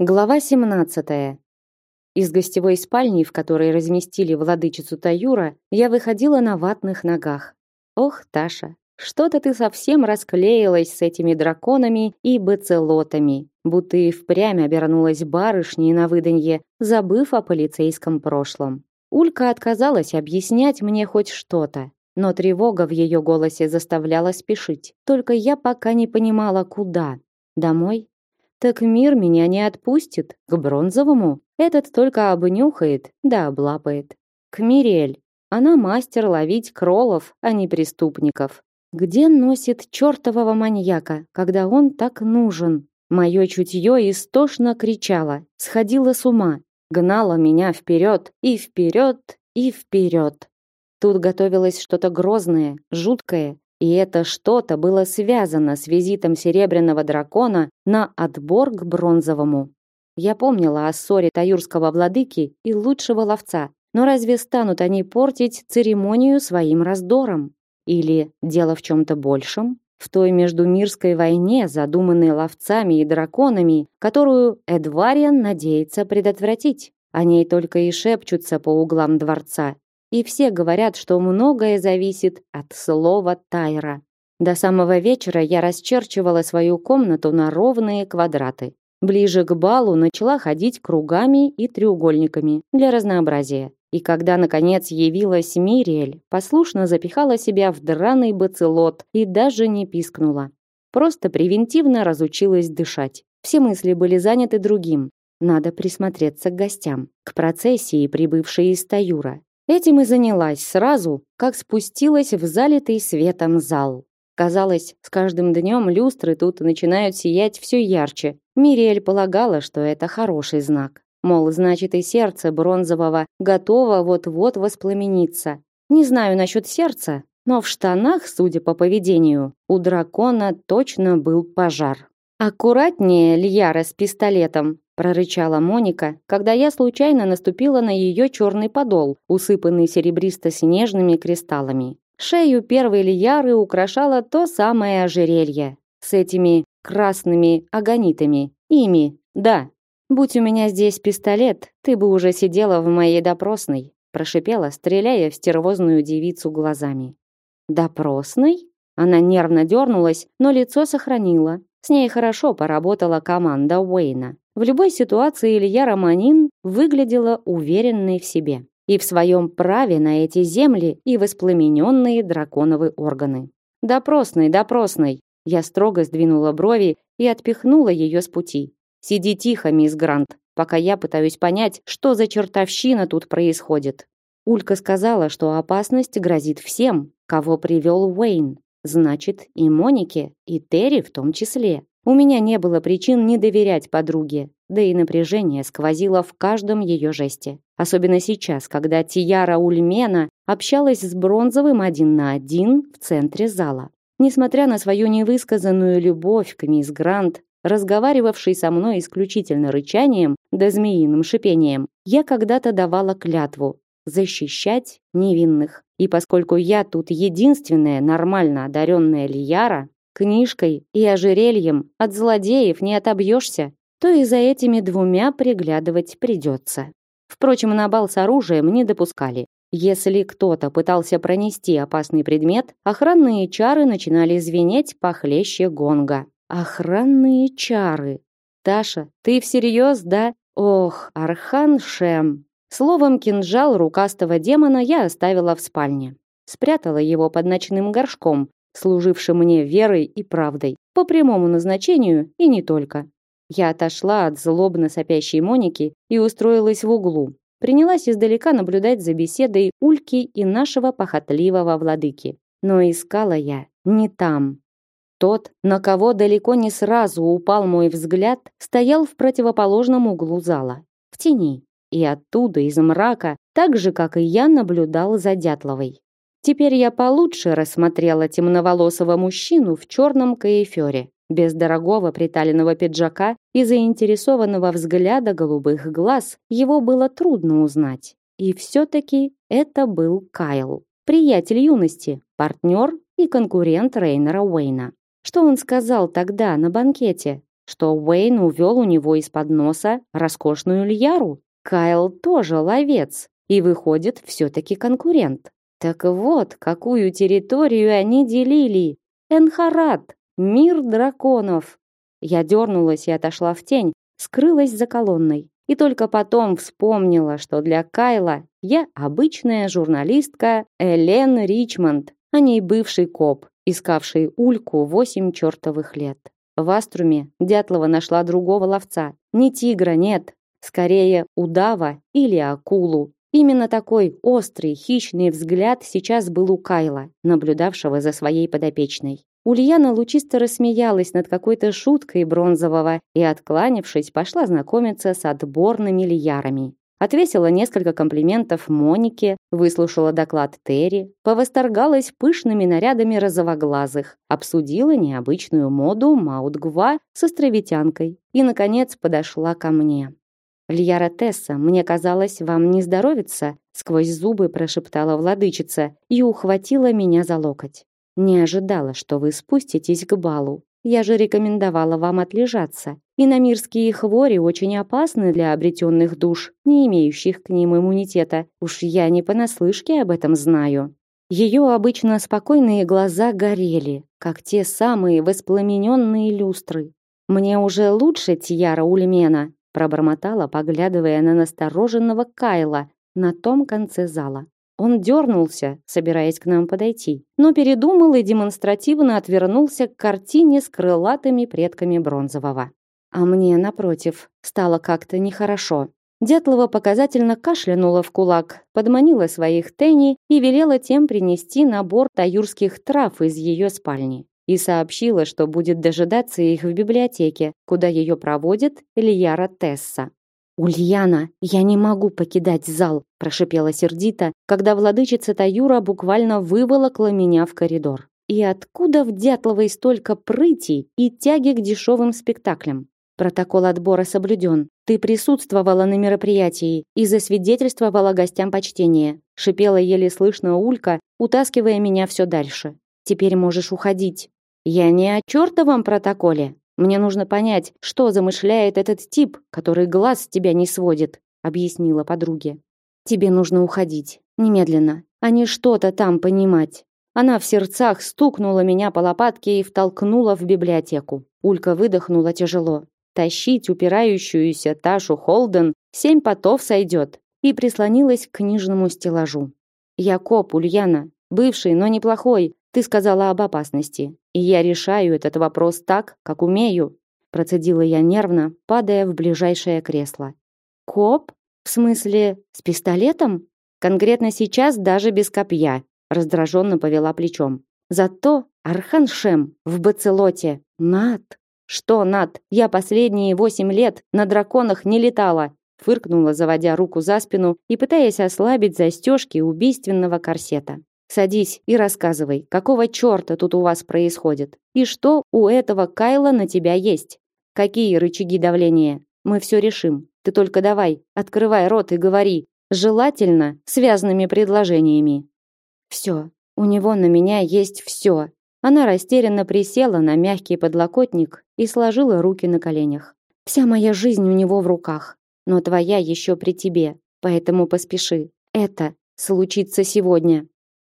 Глава 17. Из гостевой спальни, в которой разместили владычицу Таюра, я выходила на ватных ногах. Ох, Таша, что-то ты совсем расклеилась с этими драконами и бацелотами, будто и впрямь обернулась барышней на выданье, забыв о полицейском прошлом. Улька отказалась объяснять мне хоть что-то, но тревога в ее голосе заставляла спешить. Только я пока не понимала, куда. Домой? Так мир меня не отпустит. К бронзовому. Этот только обнюхает, да облапает. К Мирель. Она мастер ловить кролов, а не преступников. Где носит чертового маньяка, когда он так нужен? Мое чутье истошно кричало, сходило с ума, гнало меня вперед и вперед и вперед. Тут готовилось что-то грозное, жуткое, и это что-то было связано с визитом серебряного дракона на отбор к бронзовому. Я помнила о ссоре таюрского владыки и лучшего ловца, но разве станут они портить церемонию своим раздором? Или дело в чем-то большем? В той междумирской войне, задуманной ловцами и драконами, которую Эдвариан надеется предотвратить. О ней только и шепчутся по углам дворца, и все говорят, что многое зависит от слова Тайра. До самого вечера я расчерчивала свою комнату на ровные квадраты. Ближе к балу начала ходить кругами и треугольниками для разнообразия. И когда наконец явилась Мириэль, послушно запихала себя в драный бацелот и даже не пискнула. Просто превентивно разучилась дышать. Все мысли были заняты другим. Надо присмотреться к гостям, к процессии, прибывшей из Таюра. Этим и занялась сразу, как спустилась в залитый светом зал. Казалось, с каждым днем люстры тут начинают сиять все ярче. Мириэль полагала, что это хороший знак. Мол, значит и сердце бронзового готово вот-вот воспламениться. Не знаю насчет сердца, но в штанах, судя по поведению, у дракона точно был пожар. Аккуратнее, Льяра с пистолетом, прорычала Моника, когда я случайно наступила на ее черный подол, усыпанный серебристо-снежными кристаллами. Шею первой Лияры украшало то самое ожерелье с этими красными агонитами. Ими, да. Будь у меня здесь пистолет, ты бы уже сидела в моей допросной, прошипела, стреляя в стервозную девицу глазами. Допросной? Она нервно дернулась, но лицо сохранила. С ней хорошо поработала команда Уэйна. В любой ситуации Илья Романин выглядела уверенной в себе и в своем праве на эти земли и воспламененные драконовы органы. «Допросный, допросный!» Я строго сдвинула брови и отпихнула ее с пути. «Сиди тихо, мисс Грант, пока я пытаюсь понять, что за чертовщина тут происходит». Улька сказала, что опасность грозит всем, кого привел Уэйн. Значит, и Монике, и Терри в том числе. У меня не было причин не доверять подруге, да и напряжение сквозило в каждом ее жесте. Особенно сейчас, когда Тияра Ульмена общалась с Бронзовым один на один в центре зала. Несмотря на свою невысказанную любовь к мисс Грант, разговаривавшей со мной исключительно рычанием да змеиным шипением, я когда-то давала клятву защищать невинных. И поскольку я тут единственная нормально одаренная Лияра, книжкой и ожерельем от злодеев не отобьешься, то и за этими двумя приглядывать придется. Впрочем, на бал с оружием не допускали. Если кто-то пытался пронести опасный предмет, охранные чары начинали звенеть похлеще гонга. Охранные чары. Таша, ты всерьез, да? Ох, Архан Шем. Словом, кинжал рукастого демона я оставила в спальне. Спрятала его под ночным горшком, служившим мне верой и правдой, по прямому назначению и не только. Я отошла от злобно сопящей Моники и устроилась в углу. Принялась издалека наблюдать за беседой Ульки и нашего похотливого владыки. Но искала я не там. Тот, на кого далеко не сразу упал мой взгляд, стоял в противоположном углу зала, в тени. И оттуда, из мрака, так же, как и я, наблюдал за Дятловой. Теперь я получше рассмотрела темноволосого мужчину в черном каефере, без дорогого приталенного пиджака и заинтересованного взгляда голубых глаз его было трудно узнать. И все-таки это был Кайл, приятель юности, партнер и конкурент Рейнера Уэйна. Что он сказал тогда на банкете? что Уэйн увел у него из-под носа роскошную льяру. Кайл тоже ловец, и выходит, все-таки конкурент. Так вот, какую территорию они делили. Энхарат, мир драконов. Я дернулась и отошла в тень, скрылась за колонной. И только потом вспомнила, что для Кайла я обычная журналистка Элен Ричмонд, а не бывший коп, искавший Ульку восемь чертовых лет. В Аструме Дятлова нашла другого ловца. Не тигра, нет. Скорее, удава или акулу. Именно такой острый, хищный взгляд сейчас был у Кайла, наблюдавшего за своей подопечной. Ульяна лучисто рассмеялась над какой-то шуткой Бронзового и, откланившись, пошла знакомиться с отборными лиярами. Отвесила несколько комплиментов Монике, выслушала доклад Терри, повосторгалась пышными нарядами розовоглазых, обсудила необычную моду Маутгва с островитянкой и, наконец, подошла ко мне. «Льяра Тесса, мне казалось, вам не здоровится», сквозь зубы прошептала владычица и ухватила меня за локоть. «Не ожидала, что вы спуститесь к балу. Я же рекомендовала вам отлежаться. Иномирские хвори очень опасны для обретенных душ, не имеющих к ним иммунитета. Уж я не понаслышке об этом знаю. Ее обычно спокойные глаза горели, как те самые воспламененные люстры. Мне уже лучше Тьяра Ульмена, пробормотала, поглядывая на настороженного Кайла на том конце зала. Он дернулся, собираясь к нам подойти, но передумал и демонстративно отвернулся к картине с крылатыми предками Бронзового. А мне, напротив, стало как-то нехорошо. Дятлова показательно кашлянула в кулак, подманила своих тени и велела тем принести набор таюрских трав из ее спальни. И сообщила, что будет дожидаться их в библиотеке, куда ее проводит Лияра Тесса. «Ульяна, я не могу покидать зал», – прошипела сердито, когда владычица Таюра буквально выволокла меня в коридор. И откуда в Дятловой столько прыти и тяги к дешевым спектаклям? Протокол отбора соблюден. Ты присутствовала на мероприятии и засвидетельствовала гостям почтение. Шипела еле слышно Улька, утаскивая меня все дальше. Теперь можешь уходить. Я не о чертовом протоколе. Мне нужно понять, что замышляет этот тип, который глаз с тебя не сводит, объяснила подруге. Тебе нужно уходить немедленно, а не что-то там понимать. Она в сердцах стукнула меня по лопатке и втолкнула в библиотеку. Улька выдохнула тяжело. Тащить упирающуюся Ташу Холден семь потов сойдет. И прислонилась к книжному стеллажу. Я коп, Ульяна, бывший, но неплохой. Ты сказала об опасности. И я решаю этот вопрос так, как умею. Процедила я нервно, падая в ближайшее кресло. Коп? В смысле, с пистолетом? Конкретно сейчас даже без копья. Раздраженно повела плечом. Зато Архан Шем в Бацелоте. Над. Что, Над? Я последние восемь лет на драконах не летала. Фыркнула, заводя руку за спину и пытаясь ослабить застежки убийственного корсета. Садись и рассказывай, какого черта тут у вас происходит? И что у этого Кайла на тебя есть? Какие рычаги давления? Мы все решим. Ты только давай, открывай рот и говори. Желательно связанными предложениями. Все, у него на меня есть все. Она растерянно присела на мягкий подлокотник и сложила руки на коленях. Вся моя жизнь у него в руках, но твоя еще при тебе, поэтому поспеши. Это случится сегодня.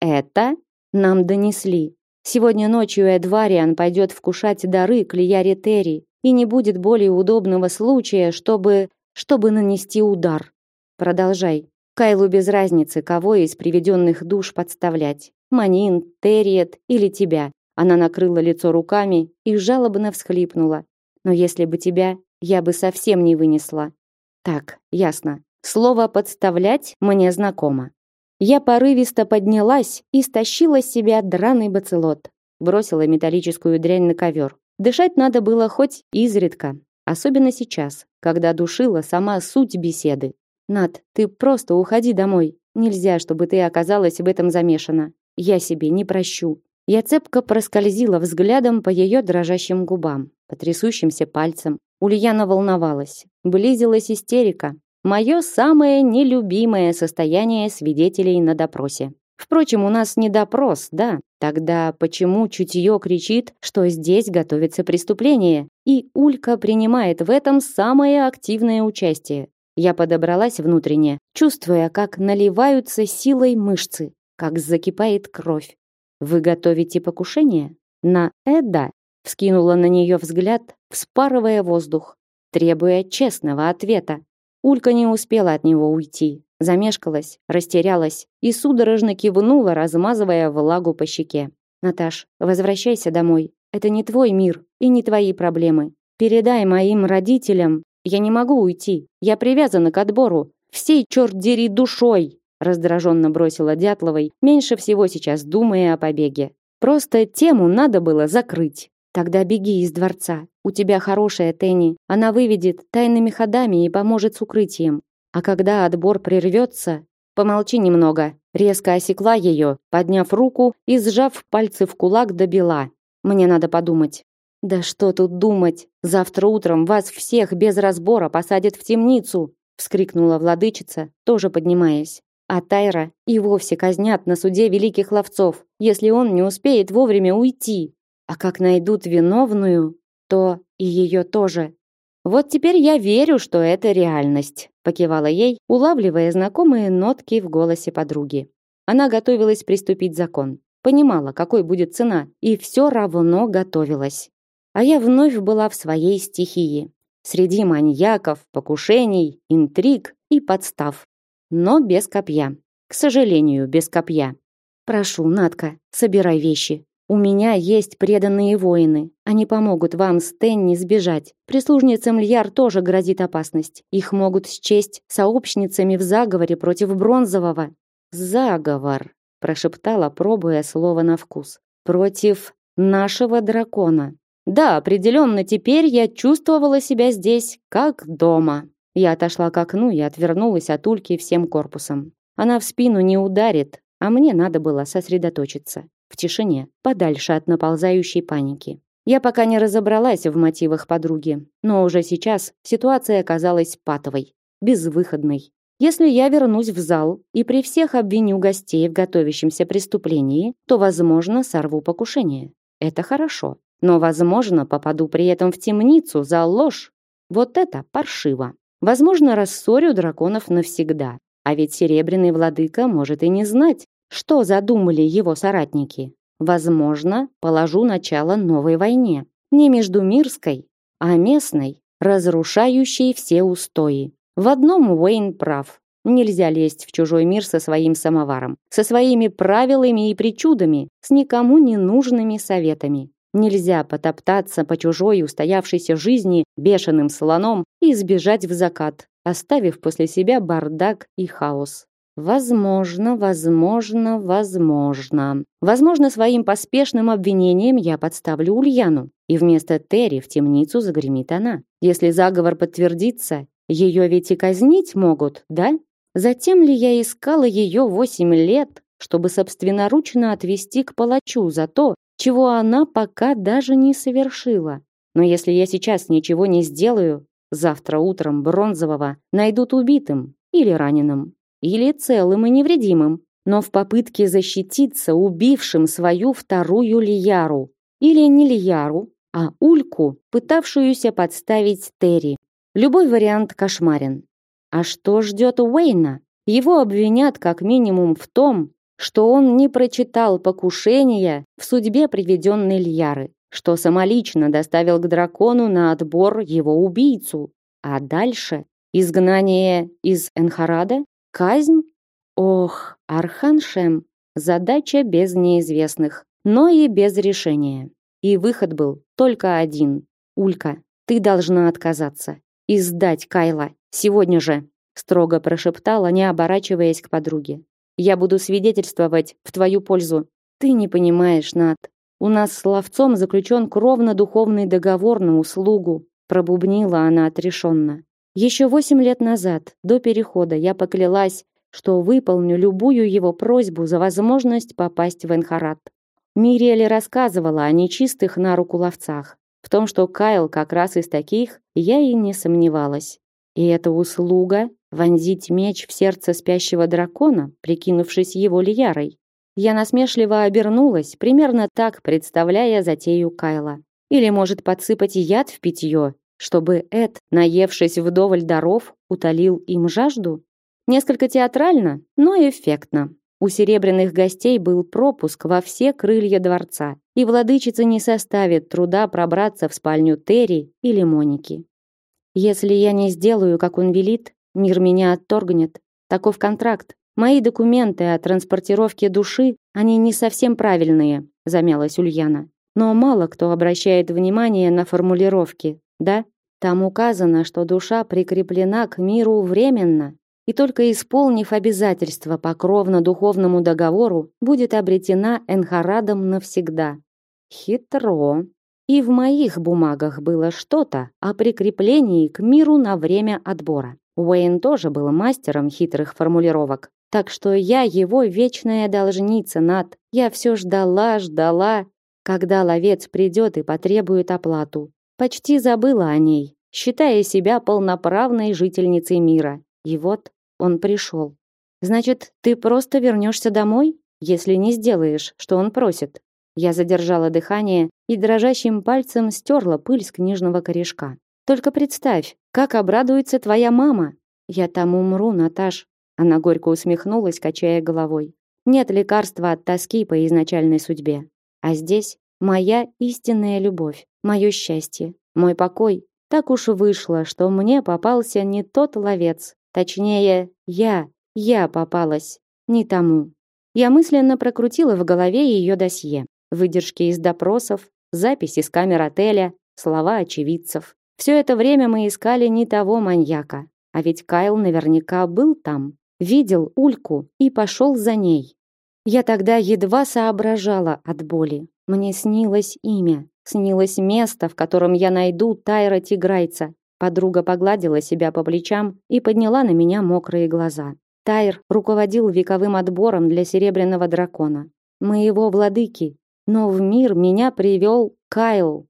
Это нам донесли. Сегодня ночью Эдвариан пойдет вкушать дары к Лияре Терри, и не будет более удобного случая, чтобы... чтобы нанести удар. Продолжай. Кайлу без разницы, кого из приведенных душ подставлять. Манин, Терриет или тебя. Она накрыла лицо руками и жалобно всхлипнула. Но если бы тебя, я бы совсем не вынесла. Так, ясно. Слово «подставлять» мне знакомо. Я порывисто поднялась и стащила с себя драный бацелот. Бросила металлическую дрянь на ковер. Дышать надо было хоть изредка, особенно сейчас, когда душила сама суть беседы. Над, ты просто уходи домой. Нельзя, чтобы ты оказалась в этом замешана. Я себе не прощу. Я цепко проскользила взглядом по ее дрожащим губам, по трясущимся пальцам. Ульяна волновалась. Близилась истерика. Мое самое нелюбимое состояние свидетелей на допросе. Впрочем, у нас не допрос, да? Тогда почему чутье кричит, что здесь готовится преступление, и Улька принимает в этом самое активное участие? Я подобралась внутренне, чувствуя, как наливаются силой мышцы, как закипает кровь. Вы готовите покушение? На Эда? Вскинула на нее взгляд, вспарывая воздух, требуя честного ответа. Улька не успела от него уйти замешкалась, растерялась и судорожно кивнула, размазывая влагу по щеке. Наташ, возвращайся домой. Это не твой мир и не твои проблемы. Передай моим родителям, я не могу уйти. Я привязана к отбору. Всей черт дери душой, раздраженно бросила Дятловой, меньше всего сейчас думая о побеге. Просто тему надо было закрыть. Тогда беги из дворца. У тебя хорошая Тенни. Она выведет тайными ходами и поможет с укрытием. А когда отбор прервется, помолчи немного. Резко осекла ее, подняв руку и сжав пальцы в кулак до бела. Мне надо подумать. Да что тут думать? Завтра утром вас всех без разбора посадят в темницу, вскрикнула владычица, тоже поднимаясь. А Тайра и вовсе казнят на суде великих ловцов, если он не успеет вовремя уйти. А как найдут виновную, то и ее тоже. Вот теперь я верю, что это реальность, покивала ей, улавливая знакомые нотки в голосе подруги. Она готовилась приступить закон, понимала, какой будет цена, и все равно готовилась. А я вновь была в своей стихии, среди маньяков, покушений, интриг и подстав, но без копья. К сожалению, без копья. Прошу, Натка, собирай вещи. У меня есть преданные воины. Они помогут вам с Тенни сбежать. Прислужницам Льяр тоже грозит опасность. Их могут счесть сообщницами в заговоре против Бронзового. Заговор, прошептала, пробуя слово на вкус. Против нашего дракона. Да, определенно теперь я чувствовала себя здесь как дома. Я отошла к окну и отвернулась от Ульки всем корпусом. Она в спину не ударит, а мне надо было сосредоточиться в тишине, подальше от наползающей паники. Я пока не разобралась в мотивах подруги, но уже сейчас ситуация оказалась патовой, безвыходной. Если я вернусь в зал и при всех обвиню гостей в готовящемся преступлении, то, возможно, сорву покушение. Это хорошо. Но, возможно, попаду при этом в темницу за ложь. Вот это паршиво. Возможно, рассорю драконов навсегда. А ведь Серебряный Владыка может и не знать, что задумали его соратники? Возможно, положу начало новой войне. Не между Мирской, а местной, разрушающей все устои. В одном Уэйн прав. Нельзя лезть в чужой мир со своим самоваром, со своими правилами и причудами, с никому не нужными советами. Нельзя потоптаться по чужой устоявшейся жизни бешеным слоном и сбежать в закат, оставив после себя бардак и хаос. Возможно, возможно, возможно. Возможно, своим поспешным обвинением я подставлю Ульяну, и вместо Терри в темницу загремит она. Если заговор подтвердится, ее ведь и казнить могут, да? Затем ли я искала ее восемь лет, чтобы собственноручно отвести к палачу за то, чего она пока даже не совершила? Но если я сейчас ничего не сделаю, завтра утром Бронзового найдут убитым или раненым или целым и невредимым, но в попытке защититься убившим свою вторую Лияру. Или не Лияру, а Ульку, пытавшуюся подставить Терри. Любой вариант кошмарен. А что ждет Уэйна? Его обвинят как минимум в том, что он не прочитал покушения в судьбе приведенной Льяры, что самолично доставил к дракону на отбор его убийцу. А дальше изгнание из Энхарада Казнь? Ох, Арханшем, задача без неизвестных, но и без решения. И выход был только один. Улька, ты должна отказаться и сдать Кайла сегодня же, строго прошептала, не оборачиваясь к подруге. Я буду свидетельствовать в твою пользу. Ты не понимаешь, Над. У нас с ловцом заключен кровно-духовный договор на услугу, пробубнила она отрешенно. Еще восемь лет назад, до перехода, я поклялась, что выполню любую его просьбу за возможность попасть в Энхарат. Мириэль рассказывала о нечистых на руку ловцах. В том, что Кайл как раз из таких, я и не сомневалась. И эта услуга — вонзить меч в сердце спящего дракона, прикинувшись его лиярой. Я насмешливо обернулась, примерно так представляя затею Кайла. Или, может, подсыпать яд в питье, чтобы Эд, наевшись вдоволь даров, утолил им жажду? Несколько театрально, но эффектно. У серебряных гостей был пропуск во все крылья дворца, и владычице не составит труда пробраться в спальню Терри или Моники. Если я не сделаю, как он велит, мир меня отторгнет. Таков контракт. Мои документы о транспортировке души, они не совсем правильные, замялась Ульяна. Но мало кто обращает внимание на формулировки, да? Там указано, что душа прикреплена к миру временно, и только исполнив обязательства по кровно-духовному договору, будет обретена Энхарадом навсегда. Хитро. И в моих бумагах было что-то о прикреплении к миру на время отбора. Уэйн тоже был мастером хитрых формулировок. Так что я его вечная должница, Над. Я все ждала, ждала, когда ловец придет и потребует оплату. Почти забыла о ней, считая себя полноправной жительницей мира. И вот он пришел. Значит, ты просто вернешься домой, если не сделаешь, что он просит. Я задержала дыхание и дрожащим пальцем стерла пыль с книжного корешка. Только представь, как обрадуется твоя мама. Я там умру, Наташ, она горько усмехнулась, качая головой. Нет лекарства от тоски по изначальной судьбе. А здесь моя истинная любовь, мое счастье, мой покой. Так уж вышло, что мне попался не тот ловец. Точнее, я, я попалась не тому. Я мысленно прокрутила в голове ее досье. Выдержки из допросов, записи с камер отеля, слова очевидцев. Все это время мы искали не того маньяка. А ведь Кайл наверняка был там видел Ульку и пошел за ней. Я тогда едва соображала от боли. Мне снилось имя, снилось место, в котором я найду Тайра Тиграйца. Подруга погладила себя по плечам и подняла на меня мокрые глаза. Тайр руководил вековым отбором для серебряного дракона. Моего владыки. Но в мир меня привел Кайл.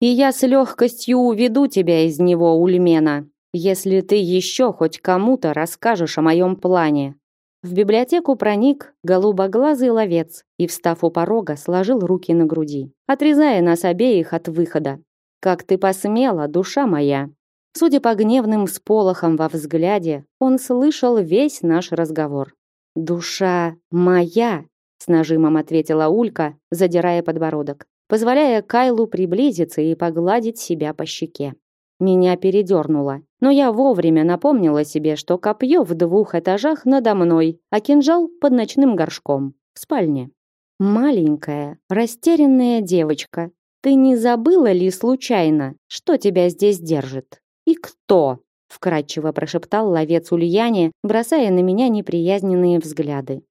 И я с легкостью уведу тебя из него, Ульмена если ты еще хоть кому-то расскажешь о моем плане». В библиотеку проник голубоглазый ловец и, встав у порога, сложил руки на груди, отрезая нас обеих от выхода. «Как ты посмела, душа моя!» Судя по гневным сполохам во взгляде, он слышал весь наш разговор. «Душа моя!» — с нажимом ответила Улька, задирая подбородок, позволяя Кайлу приблизиться и погладить себя по щеке. Меня передернуло, но я вовремя напомнила себе, что копье в двух этажах надо мной, а кинжал под ночным горшком в спальне. Маленькая, растерянная девочка, ты не забыла ли случайно, что тебя здесь держит? И кто? вкратчиво прошептал ловец Ульяне, бросая на меня неприязненные взгляды.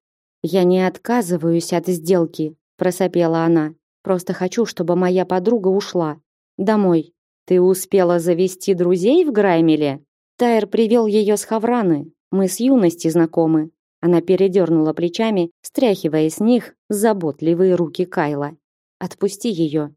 Я не отказываюсь от сделки, просопела она. Просто хочу, чтобы моя подруга ушла домой. Ты успела завести друзей в Граймеле? Тайр привел ее с Хавраны. Мы с юности знакомы. Она передернула плечами, стряхивая с них заботливые руки Кайла. Отпусти ее.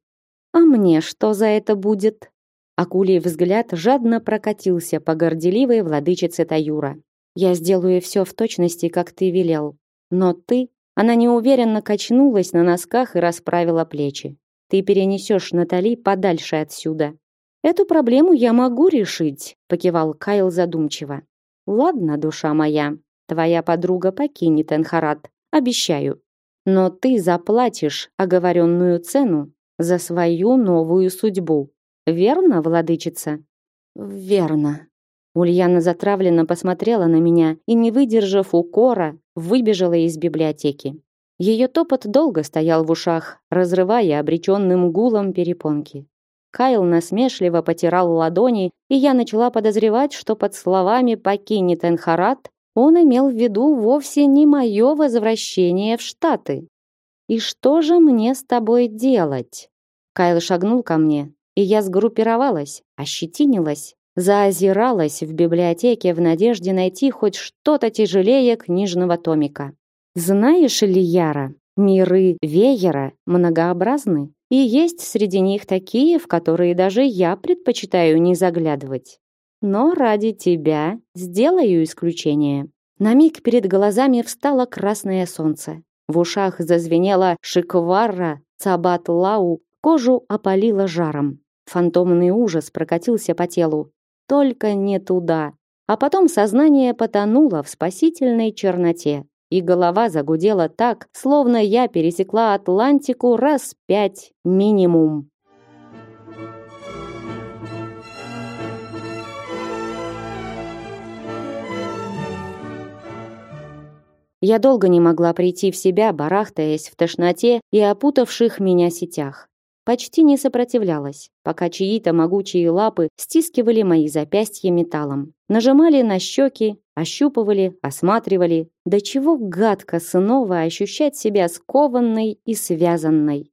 А мне что за это будет? Акулий взгляд жадно прокатился по горделивой владычице Таюра. Я сделаю все в точности, как ты велел. Но ты, она неуверенно качнулась на носках и расправила плечи. Ты перенесешь Натали подальше отсюда. Эту проблему я могу решить, покивал Кайл задумчиво. Ладно, душа моя, твоя подруга покинет Энхарат, обещаю. Но ты заплатишь оговоренную цену за свою новую судьбу. Верно, владычица? Верно. Ульяна затравленно посмотрела на меня и, не выдержав укора, выбежала из библиотеки. Ее топот долго стоял в ушах, разрывая обреченным гулом перепонки. Кайл насмешливо потирал ладони, и я начала подозревать, что под словами «покинет Энхарат» он имел в виду вовсе не мое возвращение в Штаты. «И что же мне с тобой делать?» Кайл шагнул ко мне, и я сгруппировалась, ощетинилась, заозиралась в библиотеке в надежде найти хоть что-то тяжелее книжного томика. «Знаешь ли, Яра, миры Веера многообразны. И есть среди них такие, в которые даже я предпочитаю не заглядывать. Но ради тебя сделаю исключение. На миг перед глазами встало красное солнце. В ушах зазвенела шикварра, цабат-лау, кожу опалило жаром. Фантомный ужас прокатился по телу. Только не туда. А потом сознание потонуло в спасительной черноте, и голова загудела так, словно я пересекла Атлантику раз пять минимум. Я долго не могла прийти в себя, барахтаясь в тошноте и опутавших меня сетях. Почти не сопротивлялась, пока чьи-то могучие лапы стискивали мои запястья металлом. Нажимали на щеки, ощупывали, осматривали. До чего гадко снова ощущать себя скованной и связанной.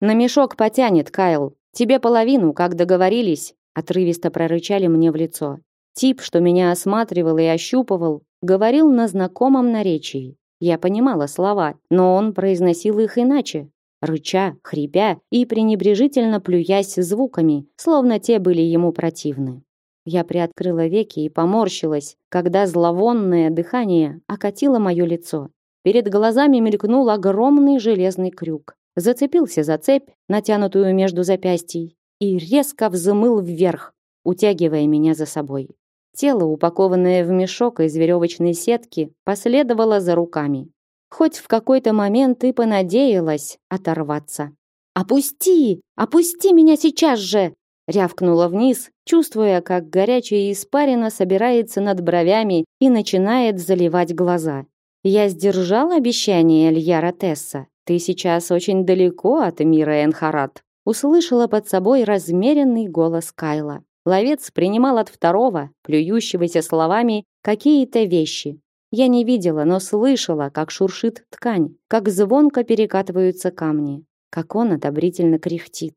«На мешок потянет, Кайл. Тебе половину, как договорились», отрывисто прорычали мне в лицо. Тип, что меня осматривал и ощупывал, говорил на знакомом наречии. Я понимала слова, но он произносил их иначе, рыча, хрипя и пренебрежительно плюясь звуками, словно те были ему противны. Я приоткрыла веки и поморщилась, когда зловонное дыхание окатило мое лицо. Перед глазами мелькнул огромный железный крюк. Зацепился за цепь, натянутую между запястий, и резко взмыл вверх, утягивая меня за собой. Тело, упакованное в мешок из веревочной сетки, последовало за руками. Хоть в какой-то момент и понадеялась оторваться. «Опусти! Опусти меня сейчас же!» Рявкнула вниз, чувствуя, как горячая испарина собирается над бровями и начинает заливать глаза. «Я сдержал обещание Эльяра Тесса. Ты сейчас очень далеко от мира Энхарат», услышала под собой размеренный голос Кайла. Ловец принимал от второго, плюющегося словами, какие-то вещи. Я не видела, но слышала, как шуршит ткань, как звонко перекатываются камни, как он одобрительно кряхтит.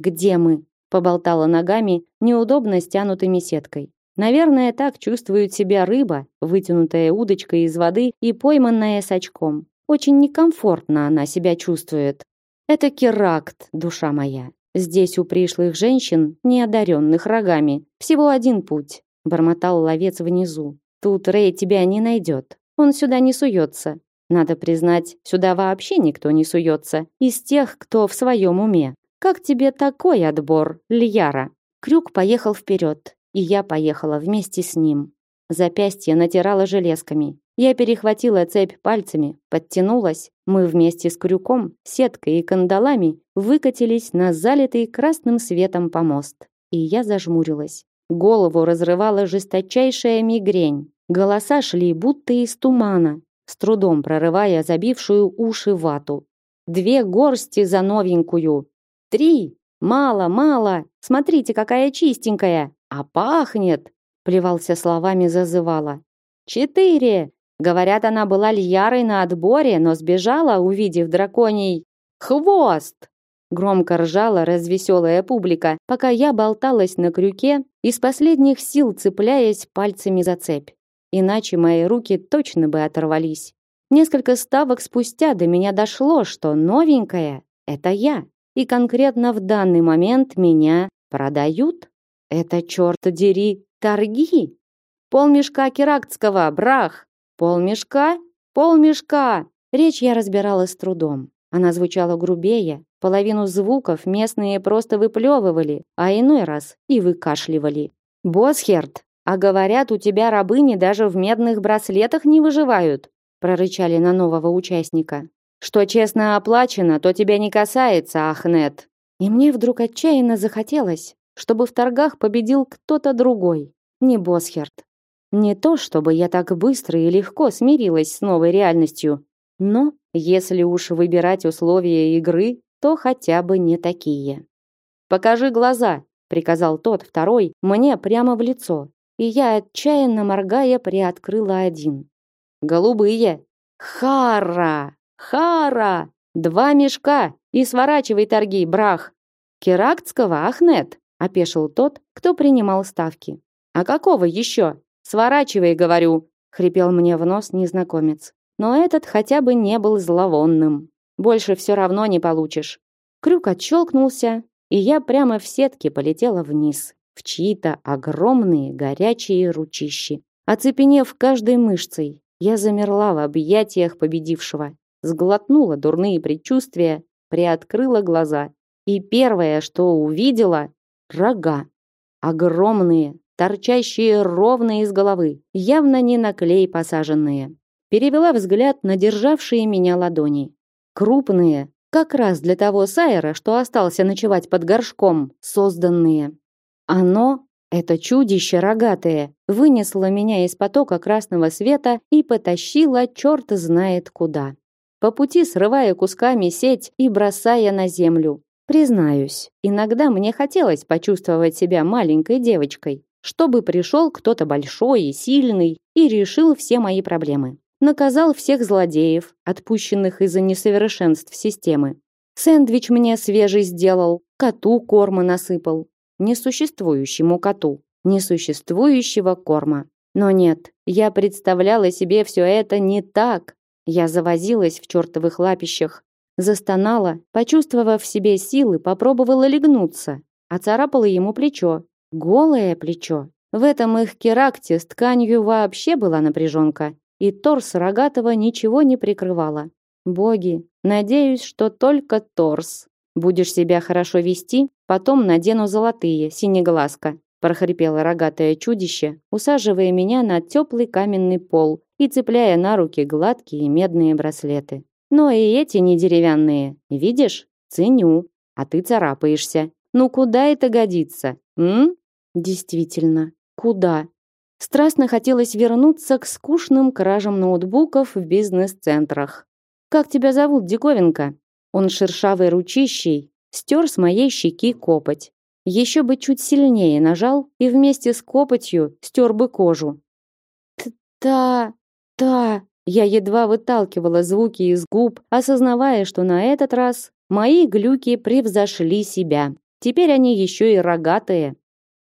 «Где мы?» — поболтала ногами, неудобно стянутыми сеткой. Наверное, так чувствует себя рыба, вытянутая удочкой из воды и пойманная с очком. Очень некомфортно она себя чувствует. Это керакт, душа моя. Здесь у пришлых женщин, не одаренных рогами, всего один путь, бормотал ловец внизу. Тут Рэй тебя не найдет. Он сюда не суется. Надо признать, сюда вообще никто не суется. Из тех, кто в своем уме. Как тебе такой отбор, Льяра? Крюк поехал вперед, и я поехала вместе с ним. Запястье натирало железками. Я перехватила цепь пальцами, подтянулась. Мы вместе с крюком, сеткой и кандалами выкатились на залитый красным светом помост. И я зажмурилась. Голову разрывала жесточайшая мигрень. Голоса шли будто из тумана, с трудом прорывая забившую уши вату. Две горсти за новенькую. Три. Мало, мало. Смотрите, какая чистенькая. А пахнет. Плевался словами зазывала. Четыре. Говорят, она была льярой на отборе, но сбежала, увидев драконий хвост. Громко ржала развеселая публика, пока я болталась на крюке, из последних сил цепляясь пальцами за цепь. Иначе мои руки точно бы оторвались. Несколько ставок спустя до меня дошло, что новенькая — это я. И конкретно в данный момент меня продают. Это, черт дери, торги. Полмешка керактского, брах. Полмешка? Полмешка! Речь я разбирала с трудом. Она звучала грубее, половину звуков местные просто выплевывали, а иной раз и выкашливали. «Босхерт, а говорят, у тебя рабыни даже в медных браслетах не выживают», прорычали на нового участника. «Что честно оплачено, то тебя не касается, Ахнет». И мне вдруг отчаянно захотелось, чтобы в торгах победил кто-то другой, не Босхерт. Не то, чтобы я так быстро и легко смирилась с новой реальностью, но если уж выбирать условия игры, то хотя бы не такие. «Покажи глаза», — приказал тот второй мне прямо в лицо, и я, отчаянно моргая, приоткрыла один. «Голубые! Хара! Хара! Два мешка! И сворачивай торги, брах!» «Керактского, Ахнет!» — опешил тот, кто принимал ставки. «А какого еще?» Сворачивай, говорю, хрипел мне в нос незнакомец. Но этот хотя бы не был зловонным. Больше все равно не получишь. Крюк отщелкнулся, и я прямо в сетке полетела вниз, в чьи-то огромные горячие ручищи. Оцепенев каждой мышцей, я замерла в объятиях победившего. Сглотнула дурные предчувствия, приоткрыла глаза. И первое, что увидела — рога. Огромные, торчащие ровно из головы, явно не на клей посаженные. Перевела взгляд на державшие меня ладони. Крупные, как раз для того Сайера, что остался ночевать под горшком, созданные. Оно, это чудище рогатое, вынесло меня из потока красного света и потащило черт знает куда. По пути срывая кусками сеть и бросая на землю. Признаюсь, иногда мне хотелось почувствовать себя маленькой девочкой, чтобы пришел кто-то большой и сильный и решил все мои проблемы. Наказал всех злодеев, отпущенных из-за несовершенств системы. Сэндвич мне свежий сделал, коту корма насыпал, несуществующему коту, несуществующего корма. Но нет, я представляла себе все это не так. Я завозилась в чертовых лапищах, застонала, почувствовав в себе силы, попробовала легнуться, оцарапала ему плечо. Голое плечо. В этом их керакте с тканью вообще была напряженка, и торс рогатого ничего не прикрывала. Боги, надеюсь, что только торс. Будешь себя хорошо вести, потом надену золотые, синеглазка, прохрипело рогатое чудище, усаживая меня на теплый каменный пол и цепляя на руки гладкие медные браслеты. Но и эти не деревянные, видишь? Ценю, а ты царапаешься. Ну куда это годится? М? Действительно, куда? Страстно хотелось вернуться к скучным кражам ноутбуков в бизнес-центрах. Как тебя зовут, диковинка? Он шершавой ручищей стер с моей щеки копоть. Еще бы чуть сильнее нажал и вместе с копотью стер бы кожу. Та, та, я едва выталкивала звуки из губ, осознавая, что на этот раз мои глюки превзошли себя. Теперь они еще и рогатые.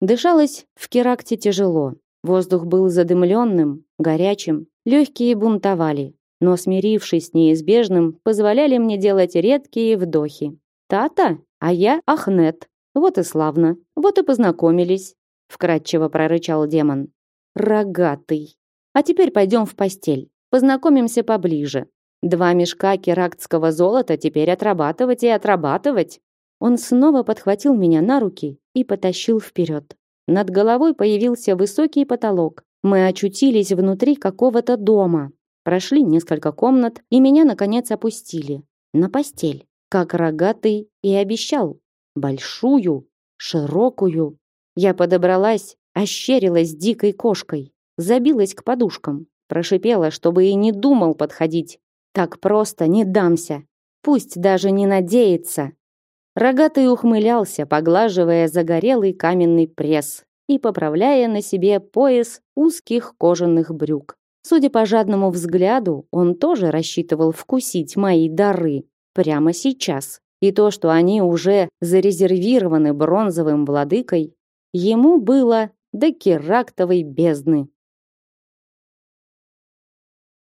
Дышалось в Керакте тяжело. Воздух был задымленным, горячим, легкие бунтовали но, смирившись с неизбежным, позволяли мне делать редкие вдохи. Тата, а я Ахнет. Вот и славно. Вот и познакомились, вкратчиво прорычал демон. Рогатый. А теперь пойдем в постель. Познакомимся поближе. Два мешка керактского золота теперь отрабатывать и отрабатывать. Он снова подхватил меня на руки и потащил вперед. Над головой появился высокий потолок. Мы очутились внутри какого-то дома, Прошли несколько комнат, и меня, наконец, опустили. На постель, как рогатый и обещал. Большую, широкую. Я подобралась, ощерилась дикой кошкой, забилась к подушкам, прошипела, чтобы и не думал подходить. Так просто не дамся. Пусть даже не надеется. Рогатый ухмылялся, поглаживая загорелый каменный пресс и поправляя на себе пояс узких кожаных брюк. Судя по жадному взгляду, он тоже рассчитывал вкусить мои дары прямо сейчас. И то, что они уже зарезервированы бронзовым владыкой, ему было до керактовой бездны.